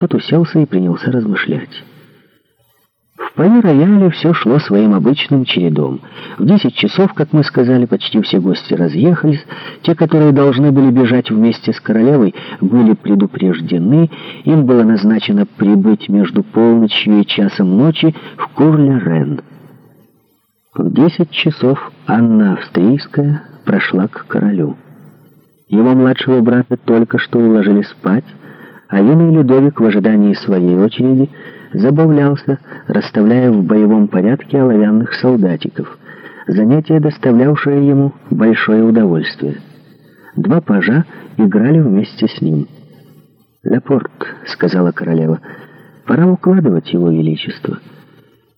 Тот уселся и принялся размышлять. В полирояле все шло своим обычным чередом. В 10 часов, как мы сказали, почти все гости разъехались. Те, которые должны были бежать вместе с королевой, были предупреждены. Им было назначено прибыть между полночью и часом ночи в Курле-Рен. В 10 часов Анна Австрийская прошла к королю. Его младшего брата только что уложили спать, а юный Людовик в ожидании своей очереди забавлялся, расставляя в боевом порядке оловянных солдатиков, занятие, доставлявшее ему большое удовольствие. Два пажа играли вместе с ним. «Лепорт», — сказала королева, — «пора укладывать его величество».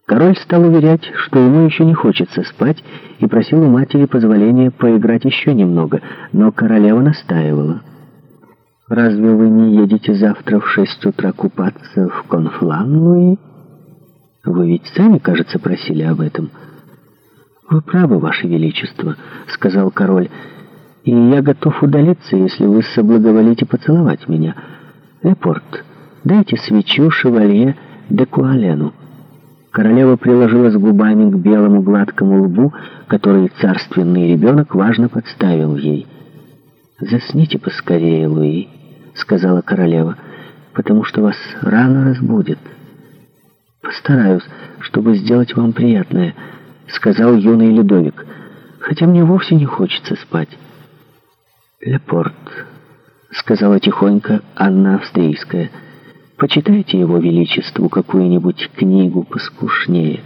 Король стал уверять, что ему еще не хочется спать, и просил у матери позволения поиграть еще немного, но королева настаивала. Разве вы не едете завтра в шесть утра купаться в Конфлануи? Вы ведь сами, кажется, просили об этом. Вы правы, Ваше Величество, — сказал король, — и я готов удалиться, если вы соблаговолите поцеловать меня. Эпорт, дайте свечу шевалье де Куалену. Королева приложилась губами к белому гладкому лбу, который царственный ребенок важно подставил ей. «Засните поскорее, Луи». — сказала королева, — «потому что вас рано разбудит». «Постараюсь, чтобы сделать вам приятное», — сказал юный Людовик, «хотя мне вовсе не хочется спать». «Лепорт», — сказала тихонько Анна Австрийская, «почитайте его величеству какую-нибудь книгу поскушнее,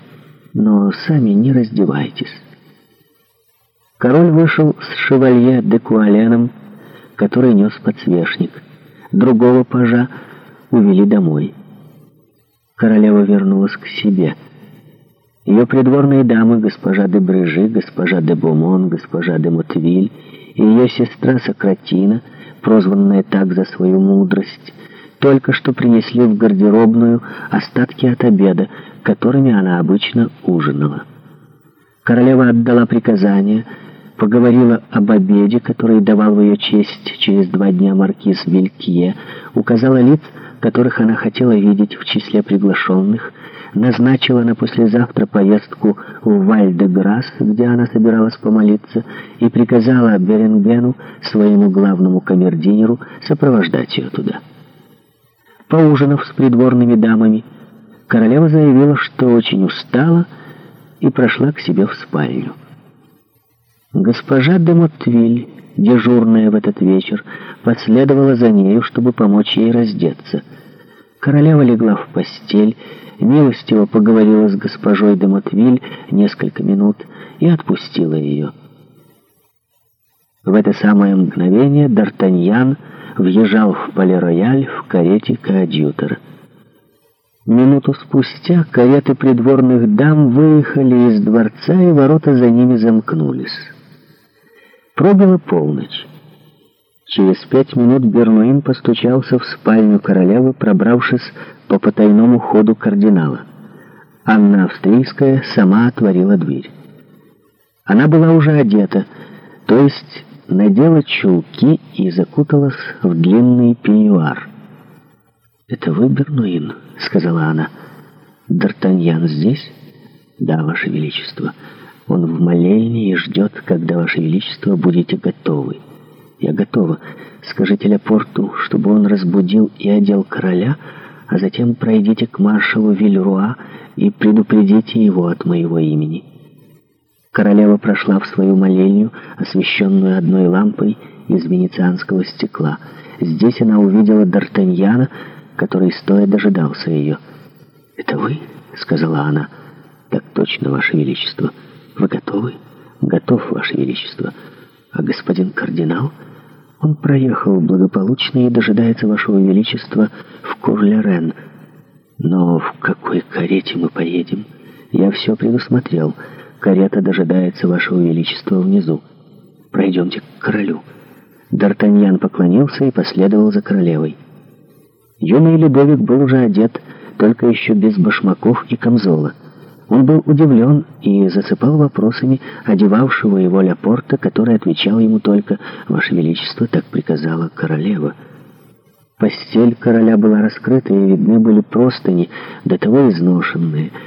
но сами не раздевайтесь». Король вышел с шевалье де Куаленом, который нес подсвечник — другого пажа увели домой. Королева вернулась к себе. Ее придворные дамы, госпожа де Брежи, госпожа де Бомон, госпожа де Мотвиль и ее сестра Сократина, прозванная так за свою мудрость, только что принесли в гардеробную остатки от обеда, которыми она обычно ужинала. Королева отдала приказание — поговорила об обеде, который давал в ее честь через два дня маркиз Белькие, указала лиц, которых она хотела видеть в числе приглашенных, назначила на послезавтра поездку в Вальдеграс, где она собиралась помолиться, и приказала Берингену, своему главному камердинеру, сопровождать ее туда. Поужинав с придворными дамами, королева заявила, что очень устала и прошла к себе в спальню. Госпожа де Мотвиль, дежурная в этот вечер, последовала за нею, чтобы помочь ей раздеться. Королева легла в постель, милостиво поговорила с госпожой де Мотвиль несколько минут и отпустила ее. В это самое мгновение Д'Артаньян въезжал в поле-рояль в карете коадьютора. Минуту спустя кареты придворных дам выехали из дворца, и ворота за ними замкнулись. Пробила полночь. Через пять минут Бернуин постучался в спальню королевы, пробравшись по потайному ходу кардинала. Анна Австрийская сама отворила дверь. Она была уже одета, то есть надела чулки и закуталась в длинный пеньюар. «Это вы, Бернуин?» — сказала она. «Д'Артаньян здесь?» «Да, ваше величество». Он в молении ждет, когда Ваше Величество будете готовы. Я готова. Скажите Лепорту, чтобы он разбудил и одел короля, а затем пройдите к маршалу Вильруа и предупредите его от моего имени». Королева прошла в свою молельню, освещенную одной лампой из венецианского стекла. Здесь она увидела Д'Артаньяна, который стоя дожидался ее. «Это вы?» — сказала она. «Так точно, Ваше Величество». Вы готовы? Готов, Ваше Величество. А господин кардинал? Он проехал благополучно и дожидается Вашего Величества в Курлерен. Но в какой карете мы поедем? Я все предусмотрел. Карета дожидается Вашего Величества внизу. Пройдемте к королю. Д'Артаньян поклонился и последовал за королевой. Юный Любовик был уже одет, только еще без башмаков и камзола. Он был удивлен и засыпал вопросами одевавшего его Ляпорта, который отвечал ему только «Ваше Величество, так приказала королева». Постель короля была раскрыта, и видны были простыни, до того изношенные –